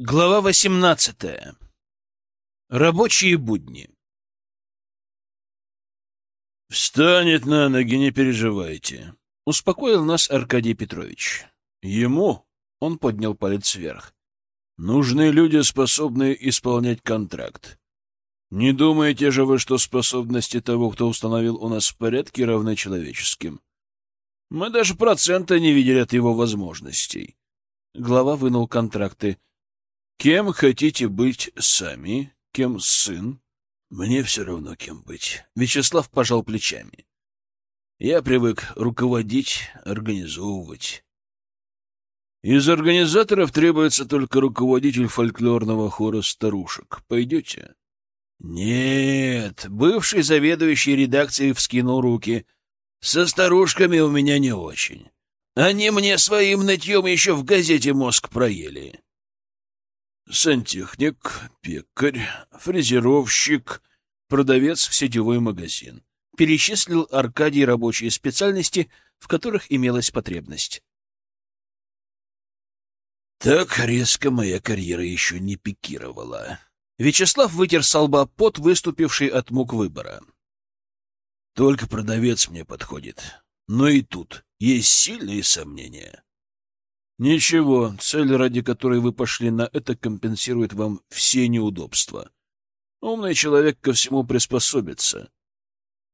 Глава 18. Рабочие будни. «Встанет на ноги, не переживайте», — успокоил нас Аркадий Петрович. «Ему?» — он поднял палец вверх. «Нужны люди, способные исполнять контракт. Не думаете же вы, что способности того, кто установил у нас порядки, равны человеческим? Мы даже процента не видели от его возможностей». Глава вынул контракты — Кем хотите быть сами? Кем сын? Мне все равно, кем быть. Вячеслав пожал плечами. Я привык руководить, организовывать. Из организаторов требуется только руководитель фольклорного хора старушек. Пойдете? Нет, бывший заведующий редакцией вскинул руки. Со старушками у меня не очень. Они мне своим нытьем еще в газете мозг проели сантехник, пекарь, фрезеровщик, продавец в сетевой магазин. Перечислил Аркадий рабочие специальности, в которых имелась потребность. Так резко моя карьера еще не пикировала. Вячеслав вытер с лба пот, выступивший от мук выбора. Только продавец мне подходит. Но и тут есть сильные сомнения. Ничего, цель, ради которой вы пошли на это, компенсирует вам все неудобства. Умный человек ко всему приспособится.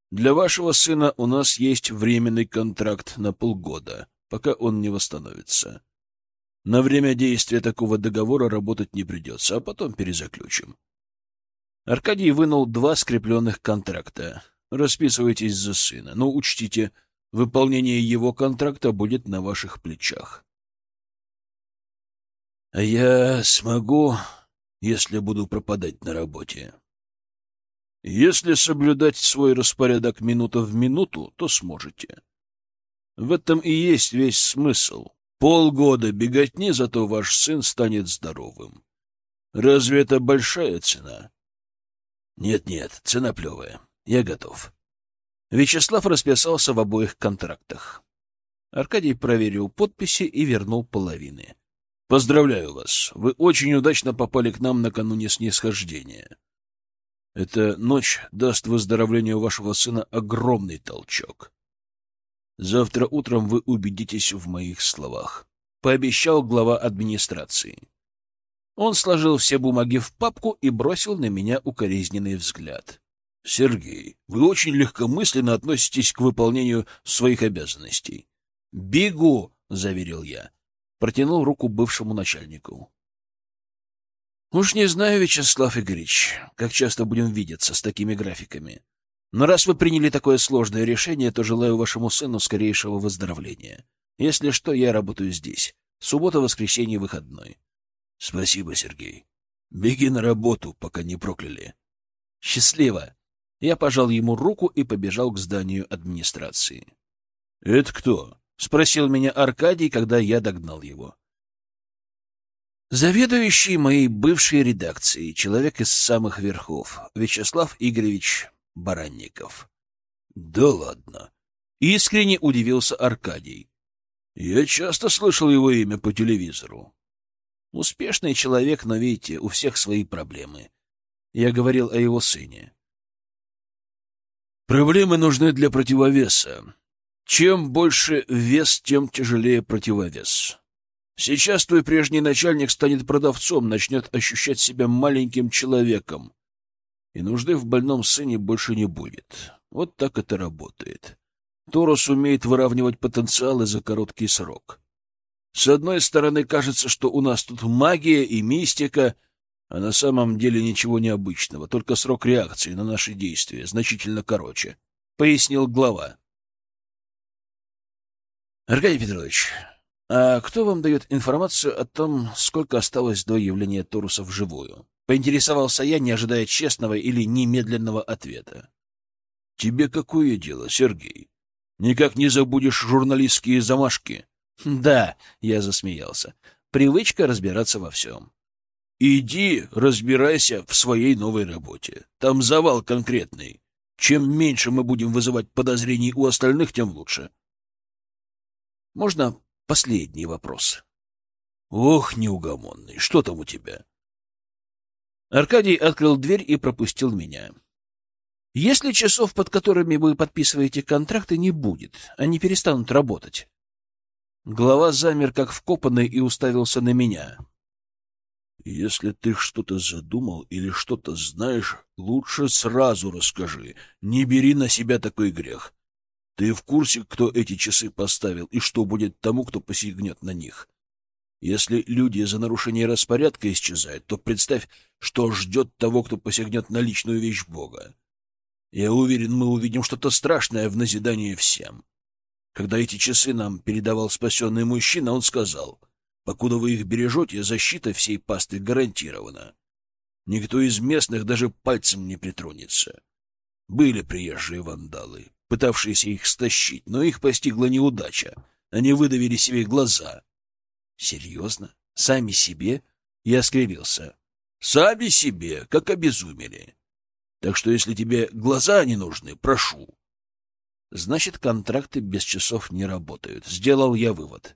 Для вашего сына у нас есть временный контракт на полгода, пока он не восстановится. На время действия такого договора работать не придется, а потом перезаключим. Аркадий вынул два скрепленных контракта. Расписывайтесь за сына, но учтите, выполнение его контракта будет на ваших плечах. Я смогу, если буду пропадать на работе. Если соблюдать свой распорядок минута в минуту, то сможете. В этом и есть весь смысл. Полгода беготни, зато ваш сын станет здоровым. Разве это большая цена? Нет-нет, цена плевая. Я готов. Вячеслав расписался в обоих контрактах. Аркадий проверил подписи и вернул половины. Поздравляю вас. Вы очень удачно попали к нам накануне снисхождения. Эта ночь даст выздоровлению вашего сына огромный толчок. Завтра утром вы убедитесь в моих словах, — пообещал глава администрации. Он сложил все бумаги в папку и бросил на меня укоризненный взгляд. — Сергей, вы очень легкомысленно относитесь к выполнению своих обязанностей. — Бегу, — заверил я протянул руку бывшему начальнику. «Уж не знаю, Вячеслав Игоревич, как часто будем видеться с такими графиками. Но раз вы приняли такое сложное решение, то желаю вашему сыну скорейшего выздоровления. Если что, я работаю здесь. Суббота, воскресенье, выходной». «Спасибо, Сергей. Беги на работу, пока не прокляли». «Счастливо!» Я пожал ему руку и побежал к зданию администрации. «Это кто?» — спросил меня Аркадий, когда я догнал его. Заведующий моей бывшей редакцией, человек из самых верхов, Вячеслав Игоревич Баранников. — Да ладно! — искренне удивился Аркадий. — Я часто слышал его имя по телевизору. Успешный человек, но, видите, у всех свои проблемы. Я говорил о его сыне. Проблемы нужны для противовеса. Чем больше вес, тем тяжелее противовес. Сейчас твой прежний начальник станет продавцом, начнет ощущать себя маленьким человеком. И нужды в больном сыне больше не будет. Вот так это работает. Торос умеет выравнивать потенциалы за короткий срок. С одной стороны, кажется, что у нас тут магия и мистика, а на самом деле ничего необычного, только срок реакции на наши действия значительно короче, — пояснил глава. Аркадий Петрович, а кто вам дает информацию о том, сколько осталось до явления Торуса вживую? Поинтересовался я, не ожидая честного или немедленного ответа. Тебе какое дело, Сергей? Никак не забудешь журналистские замашки? Да, я засмеялся. Привычка разбираться во всем. Иди разбирайся в своей новой работе. Там завал конкретный. Чем меньше мы будем вызывать подозрений у остальных, тем лучше. Можно последний вопрос? Ох, неугомонный, что там у тебя? Аркадий открыл дверь и пропустил меня. Если часов, под которыми вы подписываете контракты, не будет, они перестанут работать. Глава замер, как вкопанный, и уставился на меня. Если ты что-то задумал или что-то знаешь, лучше сразу расскажи. Не бери на себя такой грех. Ты в курсе, кто эти часы поставил и что будет тому, кто посягнет на них? Если люди за нарушение распорядка исчезают, то представь, что ждет того, кто посягнет на личную вещь Бога. Я уверен, мы увидим что-то страшное в назидание всем. Когда эти часы нам передавал спасенный мужчина, он сказал, «Покуда вы их бережете, защита всей пасты гарантирована. Никто из местных даже пальцем не притронется. Были приезжие вандалы, пытавшиеся их стащить, но их постигла неудача. Они выдавили себе глаза». «Серьезно? Сами себе?» Я скривился. «Сами себе, как обезумели. Так что если тебе глаза не нужны, прошу. Значит, контракты без часов не работают. Сделал я вывод.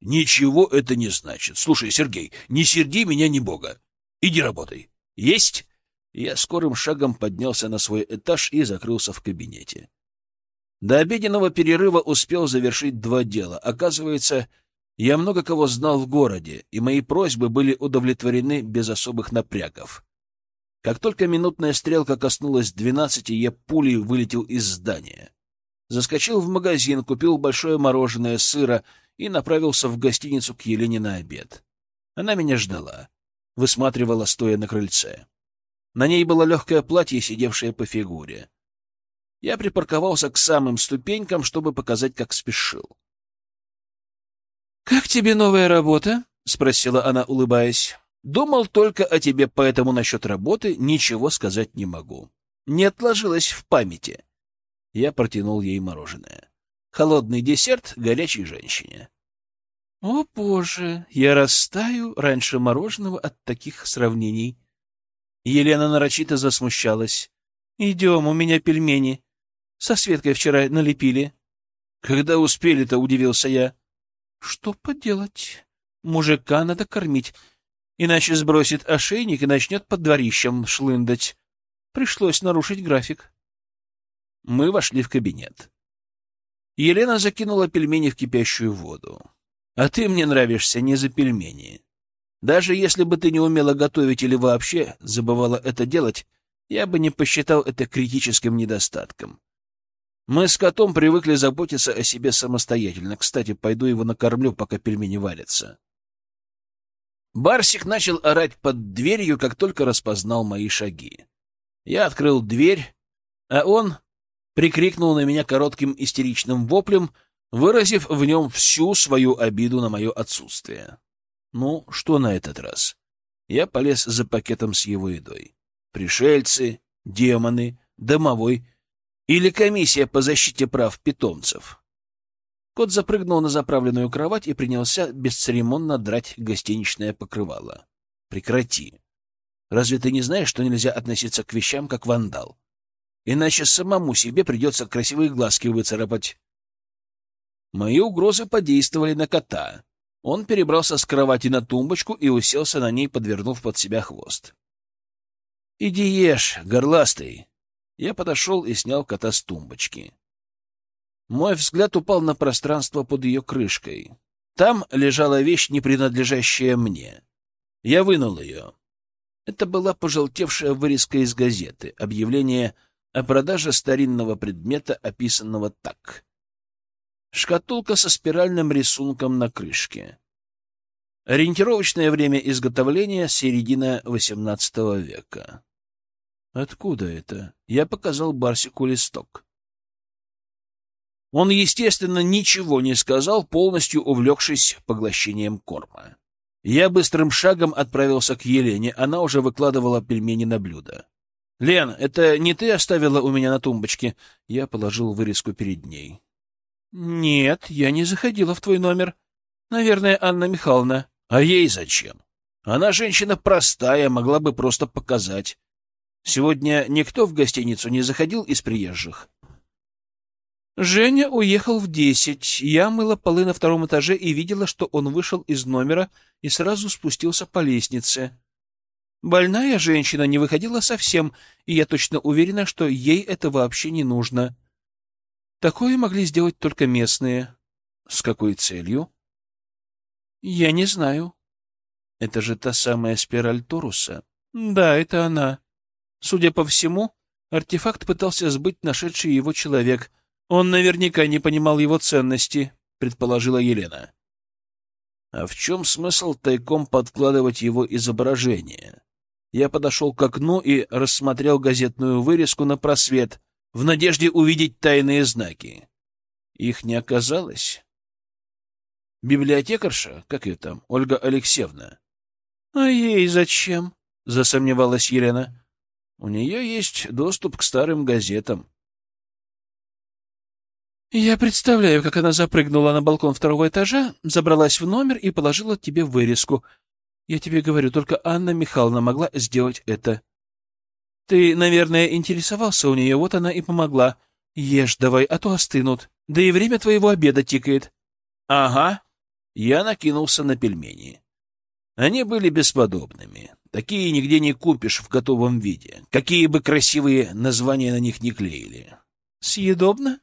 Ничего это не значит. Слушай, Сергей, не серди меня ни бога. Иди работай. Есть? Я скорым шагом поднялся на свой этаж и закрылся в кабинете. До обеденного перерыва успел завершить два дела. Оказывается, я много кого знал в городе, и мои просьбы были удовлетворены без особых напрягов. Как только минутная стрелка коснулась двенадцати, я пулей вылетел из здания. Заскочил в магазин, купил большое мороженое, сыра и направился в гостиницу к Елене на обед. Она меня ждала, высматривала, стоя на крыльце. На ней было легкое платье, сидевшее по фигуре. Я припарковался к самым ступенькам, чтобы показать, как спешил. — Как тебе новая работа? — спросила она, улыбаясь. Думал только о тебе, поэтому насчет работы ничего сказать не могу. Не отложилось в памяти. Я протянул ей мороженое. Холодный десерт горячей женщине. О, боже, я растаю раньше мороженого от таких сравнений. Елена нарочито засмущалась. Идем, у меня пельмени. Со Светкой вчера налепили. Когда успели-то, удивился я. Что поделать? Мужика надо кормить иначе сбросит ошейник и начнет под дворищем шлындать. Пришлось нарушить график. Мы вошли в кабинет. Елена закинула пельмени в кипящую воду. — А ты мне нравишься не за пельмени. Даже если бы ты не умела готовить или вообще забывала это делать, я бы не посчитал это критическим недостатком. Мы с котом привыкли заботиться о себе самостоятельно. Кстати, пойду его накормлю, пока пельмени варятся. Барсик начал орать под дверью, как только распознал мои шаги. Я открыл дверь, а он прикрикнул на меня коротким истеричным воплем, выразив в нем всю свою обиду на мое отсутствие. Ну, что на этот раз? Я полез за пакетом с его едой. Пришельцы, демоны, домовой или комиссия по защите прав питомцев. Кот запрыгнул на заправленную кровать и принялся бесцеремонно драть гостиничное покрывало. «Прекрати! Разве ты не знаешь, что нельзя относиться к вещам как вандал? Иначе самому себе придется красивые глазки выцарапать». Мои угрозы подействовали на кота. Он перебрался с кровати на тумбочку и уселся на ней, подвернув под себя хвост. «Иди ешь, горластый!» Я подошел и снял кота с тумбочки. Мой взгляд упал на пространство под ее крышкой. Там лежала вещь, не принадлежащая мне. Я вынул ее. Это была пожелтевшая вырезка из газеты, объявление о продаже старинного предмета, описанного так. Шкатулка со спиральным рисунком на крышке. Ориентировочное время изготовления — середина XVIII века. Откуда это? Я показал Барсику листок. Он, естественно, ничего не сказал, полностью увлекшись поглощением корма. Я быстрым шагом отправился к Елене, она уже выкладывала пельмени на блюдо. — Лен, это не ты оставила у меня на тумбочке? Я положил вырезку перед ней. — Нет, я не заходила в твой номер. Наверное, Анна Михайловна. — А ей зачем? Она женщина простая, могла бы просто показать. Сегодня никто в гостиницу не заходил из приезжих? Женя уехал в десять. Я мыла полы на втором этаже и видела, что он вышел из номера и сразу спустился по лестнице. Больная женщина не выходила совсем, и я точно уверена, что ей это вообще не нужно. Такое могли сделать только местные. С какой целью? Я не знаю. Это же та самая спираль Торуса. Да, это она. Судя по всему, артефакт пытался сбыть нашедший его человек — он наверняка не понимал его ценности, предположила Елена. А в чем смысл тайком подкладывать его изображение? Я подошел к окну и рассмотрел газетную вырезку на просвет, в надежде увидеть тайные знаки. Их не оказалось. Библиотекарша, как ее там, Ольга Алексеевна. — А ей зачем? — засомневалась Елена. — У нее есть доступ к старым газетам. Я представляю, как она запрыгнула на балкон второго этажа, забралась в номер и положила тебе вырезку. Я тебе говорю, только Анна Михайловна могла сделать это. Ты, наверное, интересовался у нее, вот она и помогла. Ешь давай, а то остынут. Да и время твоего обеда тикает. Ага. Я накинулся на пельмени. Они были бесподобными. Такие нигде не купишь в готовом виде. Какие бы красивые названия на них не клеили. Съедобно?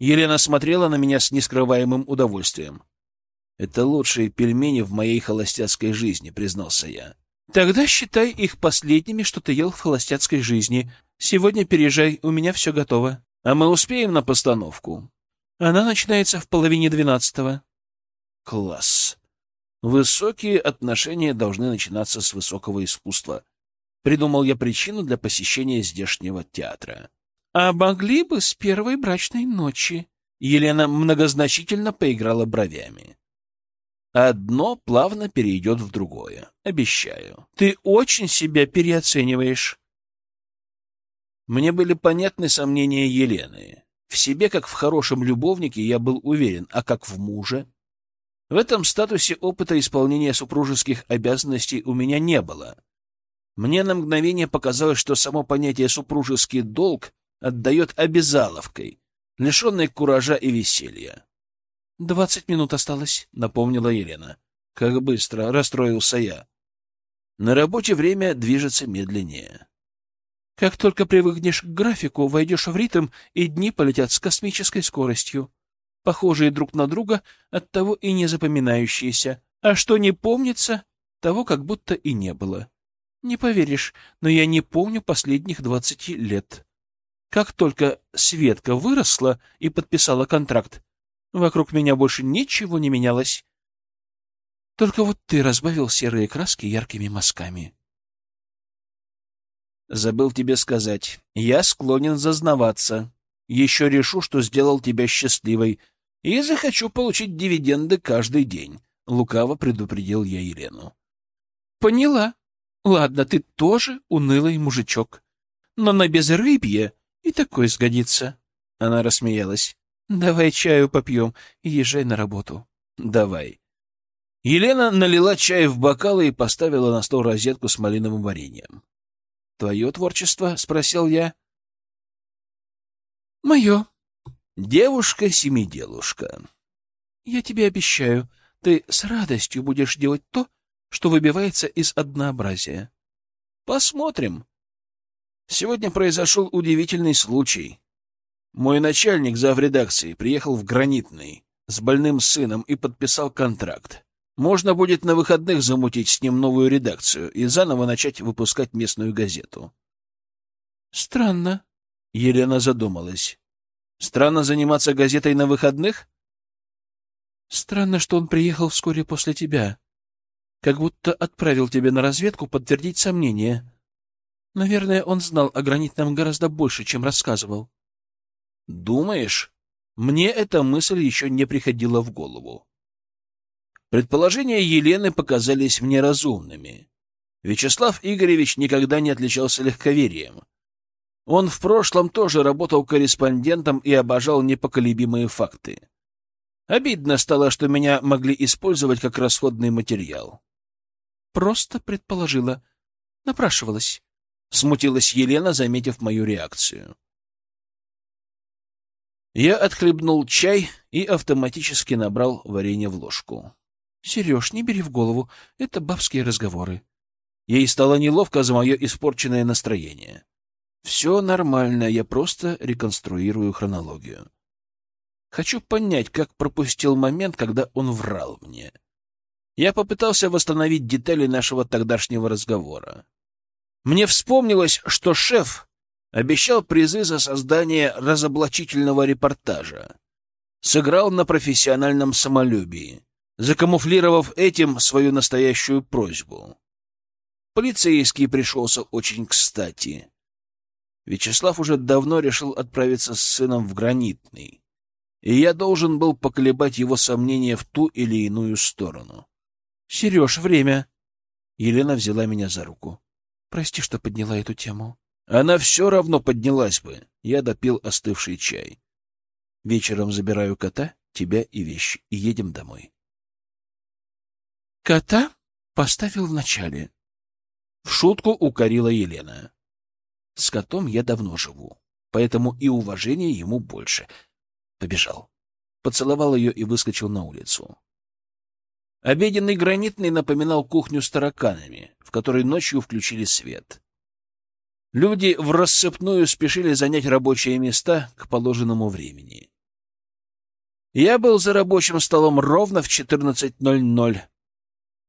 Елена смотрела на меня с нескрываемым удовольствием. «Это лучшие пельмени в моей холостяцкой жизни», — признался я. «Тогда считай их последними, что ты ел в холостяцкой жизни. Сегодня переезжай, у меня все готово. А мы успеем на постановку?» «Она начинается в половине двенадцатого». «Класс. Высокие отношения должны начинаться с высокого искусства». Придумал я причину для посещения здешнего театра. А могли бы с первой брачной ночи. Елена многозначительно поиграла бровями. Одно плавно перейдет в другое. Обещаю. Ты очень себя переоцениваешь. Мне были понятны сомнения Елены. В себе, как в хорошем любовнике, я был уверен, а как в муже? В этом статусе опыта исполнения супружеских обязанностей у меня не было. Мне на мгновение показалось, что само понятие «супружеский долг» отдает обязаловкой, лишенной куража и веселья. — Двадцать минут осталось, — напомнила Елена. — Как быстро, — расстроился я. На работе время движется медленнее. Как только привыкнешь к графику, войдешь в ритм, и дни полетят с космической скоростью. Похожие друг на друга, оттого и не запоминающиеся. А что не помнится, того как будто и не было. Не поверишь, но я не помню последних двадцати лет. Как только Светка выросла и подписала контракт, вокруг меня больше ничего не менялось. Только вот ты разбавил серые краски яркими мазками. Забыл тебе сказать, я склонен зазнаваться. Еще решу, что сделал тебя счастливой, и захочу получить дивиденды каждый день. Лукаво предупредил я Елену. Поняла. Ладно, ты тоже унылый мужичок. Но на безрыбье и такой сгодится. Она рассмеялась. Давай чаю попьем и езжай на работу. Давай. Елена налила чай в бокалы и поставила на стол розетку с малиновым вареньем. «Твое творчество?» — спросил я. «Мое». «Девушка-семиделушка». «Я тебе обещаю, ты с радостью будешь делать то, что выбивается из однообразия». «Посмотрим», Сегодня произошел удивительный случай. Мой начальник зав редакции приехал в Гранитный с больным сыном и подписал контракт. Можно будет на выходных замутить с ним новую редакцию и заново начать выпускать местную газету. Странно. Елена задумалась. Странно заниматься газетой на выходных? Странно, что он приехал вскоре после тебя. Как будто отправил тебя на разведку подтвердить сомнения. Наверное, он знал о гранитном гораздо больше, чем рассказывал. Думаешь? Мне эта мысль еще не приходила в голову. Предположения Елены показались мне разумными. Вячеслав Игоревич никогда не отличался легковерием. Он в прошлом тоже работал корреспондентом и обожал непоколебимые факты. Обидно стало, что меня могли использовать как расходный материал. Просто предположила. Напрашивалась. — смутилась Елена, заметив мою реакцию. Я отхлебнул чай и автоматически набрал варенье в ложку. — Сереж, не бери в голову, это бабские разговоры. Ей стало неловко за мое испорченное настроение. Все нормально, я просто реконструирую хронологию. Хочу понять, как пропустил момент, когда он врал мне. Я попытался восстановить детали нашего тогдашнего разговора. Мне вспомнилось, что шеф обещал призы за создание разоблачительного репортажа. Сыграл на профессиональном самолюбии, закамуфлировав этим свою настоящую просьбу. Полицейский пришелся очень кстати. Вячеслав уже давно решил отправиться с сыном в Гранитный, и я должен был поколебать его сомнения в ту или иную сторону. — Сереж, время! Елена взяла меня за руку. — Прости, что подняла эту тему. Она все равно поднялась бы. Я допил остывший чай. Вечером забираю кота, тебя и вещи, и едем домой. Кота поставил вначале. В шутку укорила Елена. С котом я давно живу, поэтому и уважения ему больше. Побежал. Поцеловал ее и выскочил на улицу. Обеденный гранитный напоминал кухню с тараканами, в которой ночью включили свет. Люди в рассыпную спешили занять рабочие места к положенному времени. Я был за рабочим столом ровно в 14.00,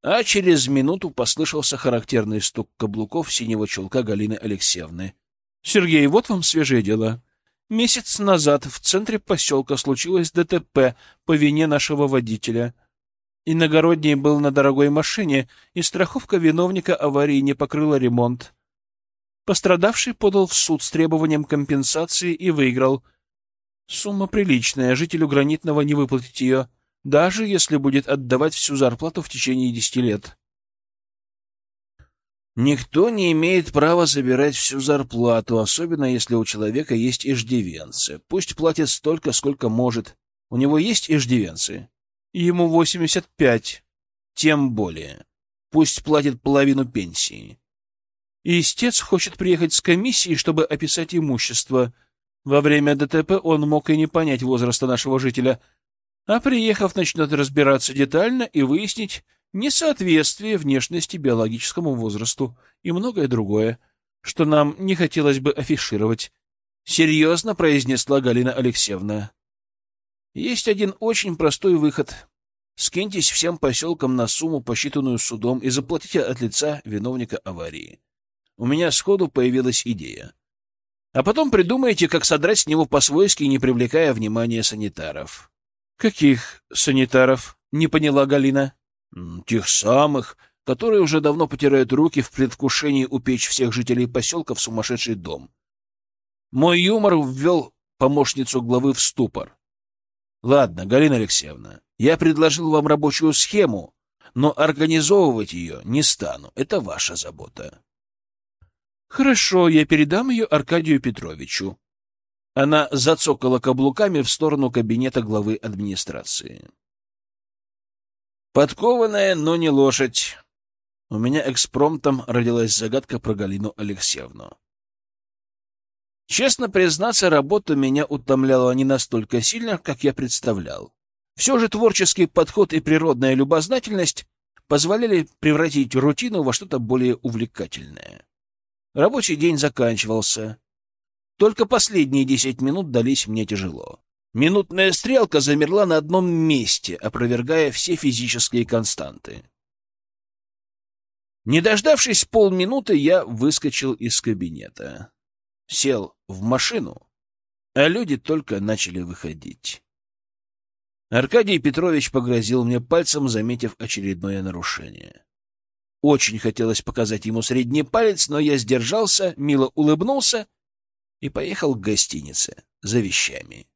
а через минуту послышался характерный стук каблуков синего чулка Галины Алексеевны. — Сергей, вот вам свежее дело. Месяц назад в центре поселка случилось ДТП по вине нашего водителя. Иногородний был на дорогой машине, и страховка виновника аварии не покрыла ремонт. Пострадавший подал в суд с требованием компенсации и выиграл. Сумма приличная, жителю Гранитного не выплатить ее — даже если будет отдавать всю зарплату в течение десяти лет. Никто не имеет права забирать всю зарплату, особенно если у человека есть иждивенцы. Пусть платит столько, сколько может. У него есть иждивенцы? Ему 85. Тем более. Пусть платит половину пенсии. Истец хочет приехать с комиссией, чтобы описать имущество. Во время ДТП он мог и не понять возраста нашего жителя, а приехав, начнет разбираться детально и выяснить несоответствие внешности биологическому возрасту и многое другое, что нам не хотелось бы афишировать. Серьезно произнесла Галина Алексеевна. Есть один очень простой выход. Скиньтесь всем поселкам на сумму, посчитанную судом, и заплатите от лица виновника аварии. У меня сходу появилась идея. А потом придумайте, как содрать с него по-свойски, не привлекая внимания санитаров. «Каких санитаров?» — не поняла Галина. «Тех самых, которые уже давно потирают руки в предвкушении упечь всех жителей поселка в сумасшедший дом». Мой юмор ввел помощницу главы в ступор. «Ладно, Галина Алексеевна, я предложил вам рабочую схему, но организовывать ее не стану. Это ваша забота». «Хорошо, я передам ее Аркадию Петровичу», она зацокала каблуками в сторону кабинета главы администрации. Подкованная, но не лошадь. У меня экспромтом родилась загадка про Галину Алексеевну. Честно признаться, работа меня утомляла не настолько сильно, как я представлял. Все же творческий подход и природная любознательность позволяли превратить рутину во что-то более увлекательное. Рабочий день заканчивался. Только последние десять минут дались мне тяжело. Минутная стрелка замерла на одном месте, опровергая все физические константы. Не дождавшись полминуты, я выскочил из кабинета. Сел в машину, а люди только начали выходить. Аркадий Петрович погрозил мне пальцем, заметив очередное нарушение. Очень хотелось показать ему средний палец, но я сдержался, мило улыбнулся — и поехал к гостинице за вещами.